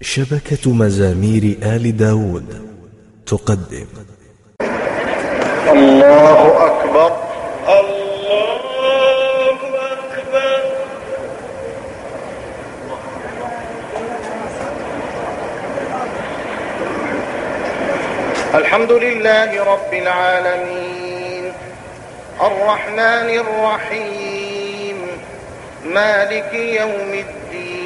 شبكة مزامير آل داود تقدم. الله أكبر. الله أكبر. الحمد لله رب العالمين. الرحمن الرحيم. مالك يوم الدين.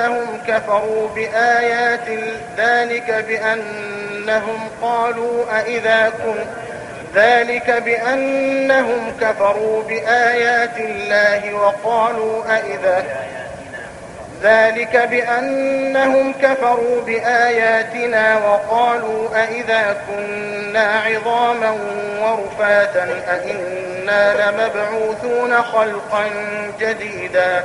بأنهم كفروا بآيات ذلك بأنهم قالوا أئذا كن ذلك بأنهم كفروا بآيات الله وقالوا أئذا ذلك بأنهم كفروا بآياتنا وقالوا أئذا كنا عظاما ورفاتا أئنا لمبعوثون خلقا جديدا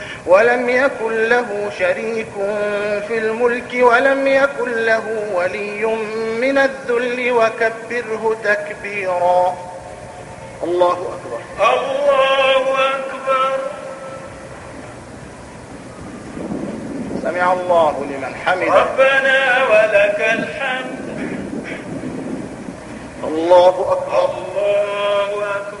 ولم يكن له شريك في الملك ولم يكن له ولي من الذل وكبره تكبيرا. الله أكبر. الله أكبر. سمع الله لمن حمده. ربنا ولك الحمد. الله أكبر. الله أكبر.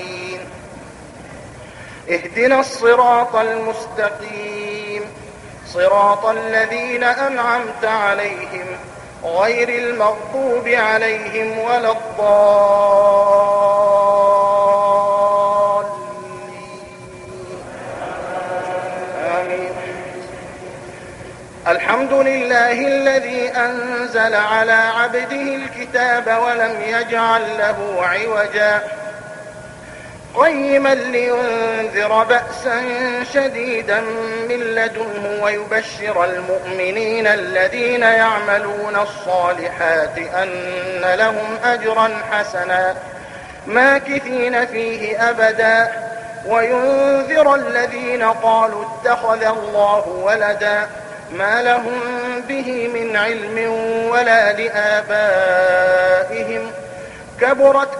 اهدنا الصراط المستقيم. صراط الذين أنعمت عليهم غير المغضوب عليهم ولا الضالين. آمين. الحمد لله الذي أنزل على عبده الكتاب ولم يجعل له عوجا. قيما لينذر بأسا شديدا من لدنه ويبشر المؤمنين الذين يعملون الصالحات أن لهم أجرا حسنا ماكثين فيه أبدا. وينذر الذين قالوا اتخذ الله ولدا ما لهم به من علم ولا لآبائهم. كبرت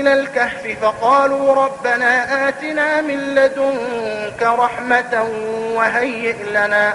إلى الكهف فقالوا ربنا آتنا من لدنك رحمة وهيئ لنا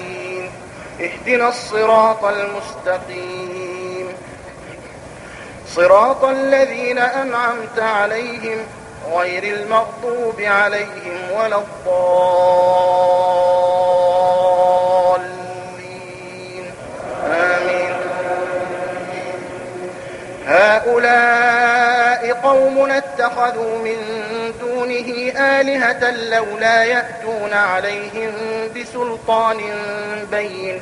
اهدنا الصراط المستقيم. صراط الذين أنعمت عليهم غير المغضوب عليهم ولا الضالين. آمين. هؤلاء قوم اتخذوا من دونه آلهة لولا يأتون عليهم بسلطان بين.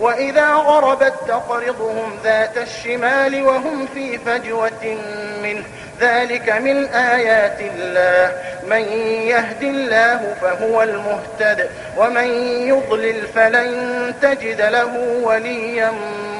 وإذا غربت تقرضهم ذات الشمال وهم في فجوة منه. ذلك من آيات الله. من يهد الله فهو المهتد ومن يضلل فلن تجد له وليا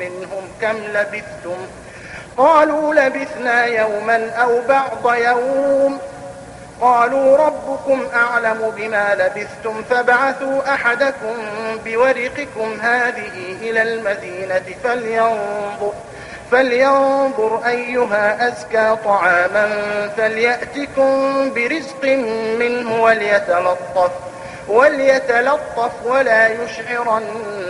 منهم كم لبثتم؟ قالوا لبثنا يوما أو بعض يوم. قالوا ربكم أعلم بما لبثتم فابعثوا أحدكم بورقكم هذه إلى المدينة فلينظر فلينظر أيها أزكى طعاما فليأتكم برزق منه وليتلطف وليتلطف ولا يشعرن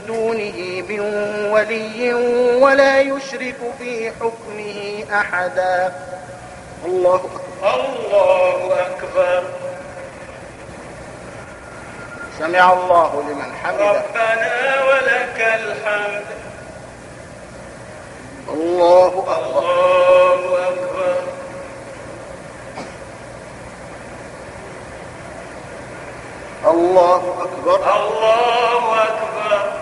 دونه من ولي ولا يشرك في حكمه أحدا. الله أكبر. الله أكبر. سمع الله لمن حمده. ربنا ولك الحمد. الله أكبر. الله أكبر. الله أكبر. الله أكبر.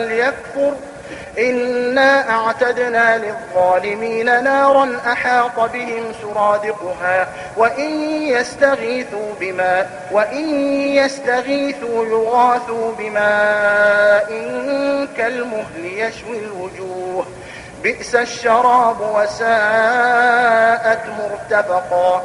فليكفر. إنا أعتدنا للظالمين نارا أحاط بهم سرادقها وإن يستغيثوا بماء وإن يستغيثوا يغاثوا بماء كالمهل يشوي الوجوه. بئس الشراب وساءت مرتفقا.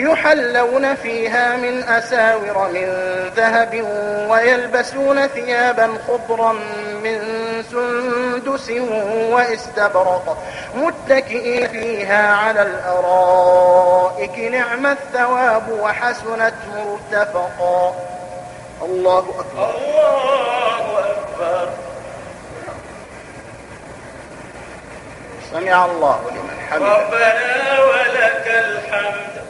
يحلون فيها من أساور من ذهب ويلبسون ثيابا خضرا من سندس واستبرق متكئين فيها على الأرائك. نعم الثواب وحسنت مرتفقا. الله أكبر. الله أكبر. سمع الله لمن حمده. ربنا ولك الحمد.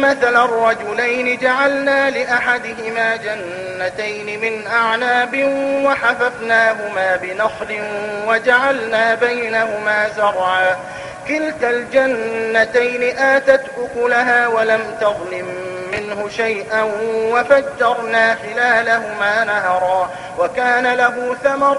مثل الرجلين جعلنا لأحدهما جنتين من أعناب وحففناهما بنخل وجعلنا بينهما زرعا. كلتا الجنتين آتت أكلها ولم تظلم منه شيئا وفجرنا خلالهما نهرا. وكان له ثمر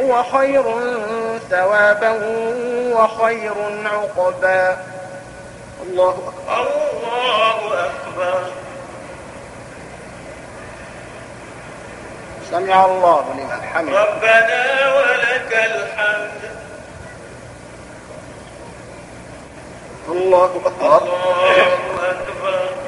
هو خير ثوابا وخير عقبا. الله أكبر. الله أكبر. سمع الله لمن حمد ربنا ولك الحمد. الله أكبر. الله أكبر.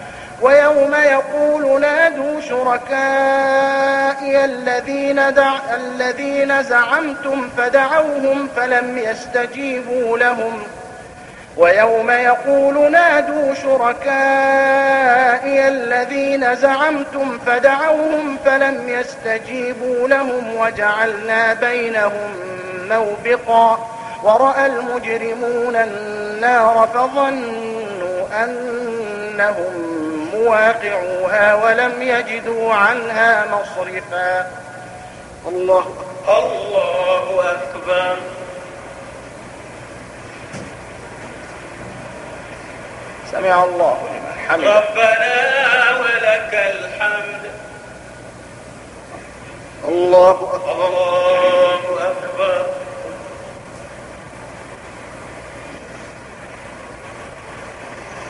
ويوم يقول نادوا شركائي الذين, دع الذين زعمتم فدعوهم فلم يستجيبوا لهم. ويوم يقول نادوا شركائي الذين زعمتم فدعوهم فلم يستجيبوا لهم. وجعلنا بينهم موبقا. ورأى المجرمون النار فظنوا أنهم مواقعوها ولم يجدوا عنها مصرفا. الله الله أكبر. سمع الله لمن حمده. ربنا ولك الحمد. الله أكبر. الله أكبر.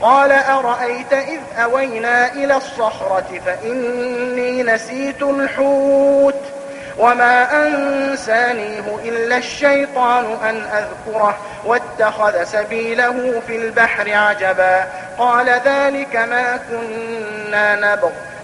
قال أرأيت إذ أوينا إلى الصخرة فإني نسيت الحوت وما أنسانيه إلا الشيطان أن أذكره واتخذ سبيله في البحر عجبا قال ذلك ما كنا نبغ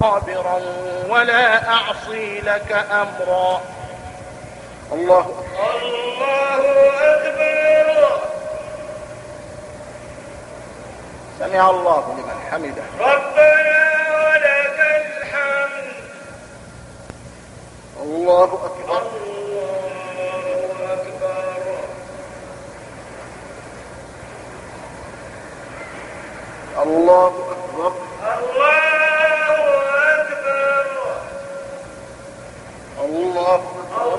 صابرا ولا أعصي لك أمرا. الله الله أكبر. سمع الله لمن حمده. ربنا ولك الحمد. الله أكبر. الله أكبر. الله أكبر الله أكبر الله أكبر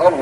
الله أكبر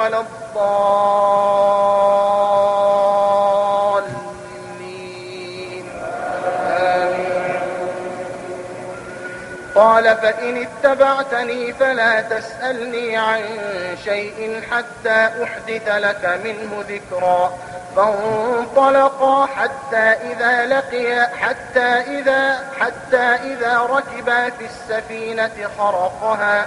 ولا الضالين. آمين. قال فإن اتبعتني فلا تسألني عن شيء حتى أحدث لك منه ذكرا. فانطلقا حتى إذا لقيا حتى إذا حتى إذا ركبا في السفينة خرقها.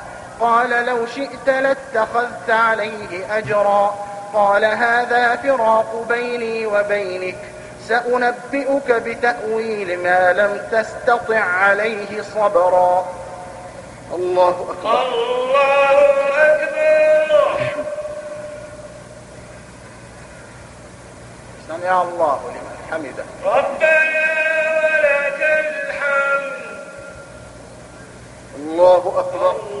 قال لو شئت لاتخذت عليه أجرا. قال هذا فراق بيني وبينك. سأنبئك بتأويل ما لم تستطع عليه صبرا. الله أكبر. الله أكبر سمع الله لمن حمده. ربنا ولك الحمد. الله أكبر. الله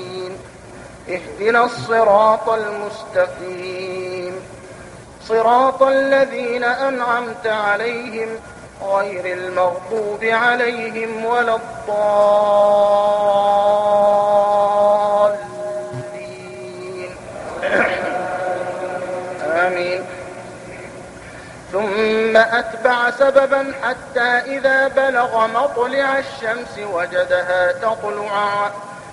اهدنا الصراط المستقيم. صراط الذين أنعمت عليهم غير المغضوب عليهم ولا الضالين. آمين. ثم أتبع سببا حتى إذا بلغ مطلع الشمس وجدها تطلع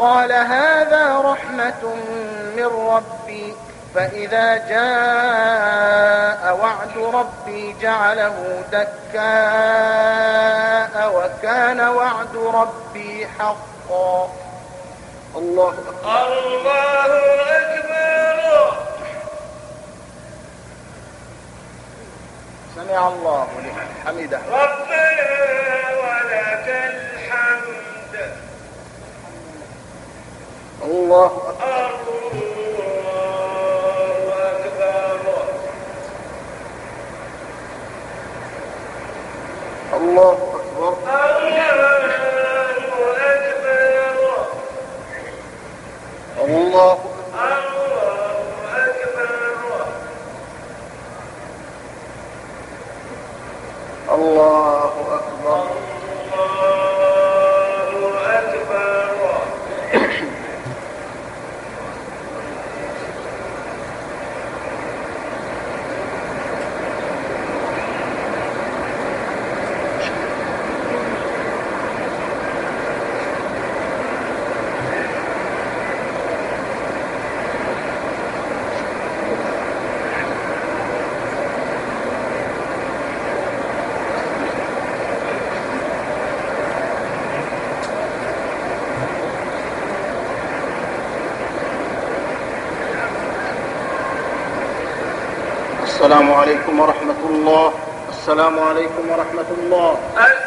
قال هذا رحمة من ربي فإذا جاء وعد ربي جعله دكاء وكان وعد ربي حقا. الله أكبر. الله أكبر. سمع الله لمن حمده. ربنا ولك الحمد الله أكبر. الله أكبر الله أكبر الله الله أكبر الله أكبر الله أكبر السلام عليكم ورحمة الله. السلام عليكم ورحمة الله. السلام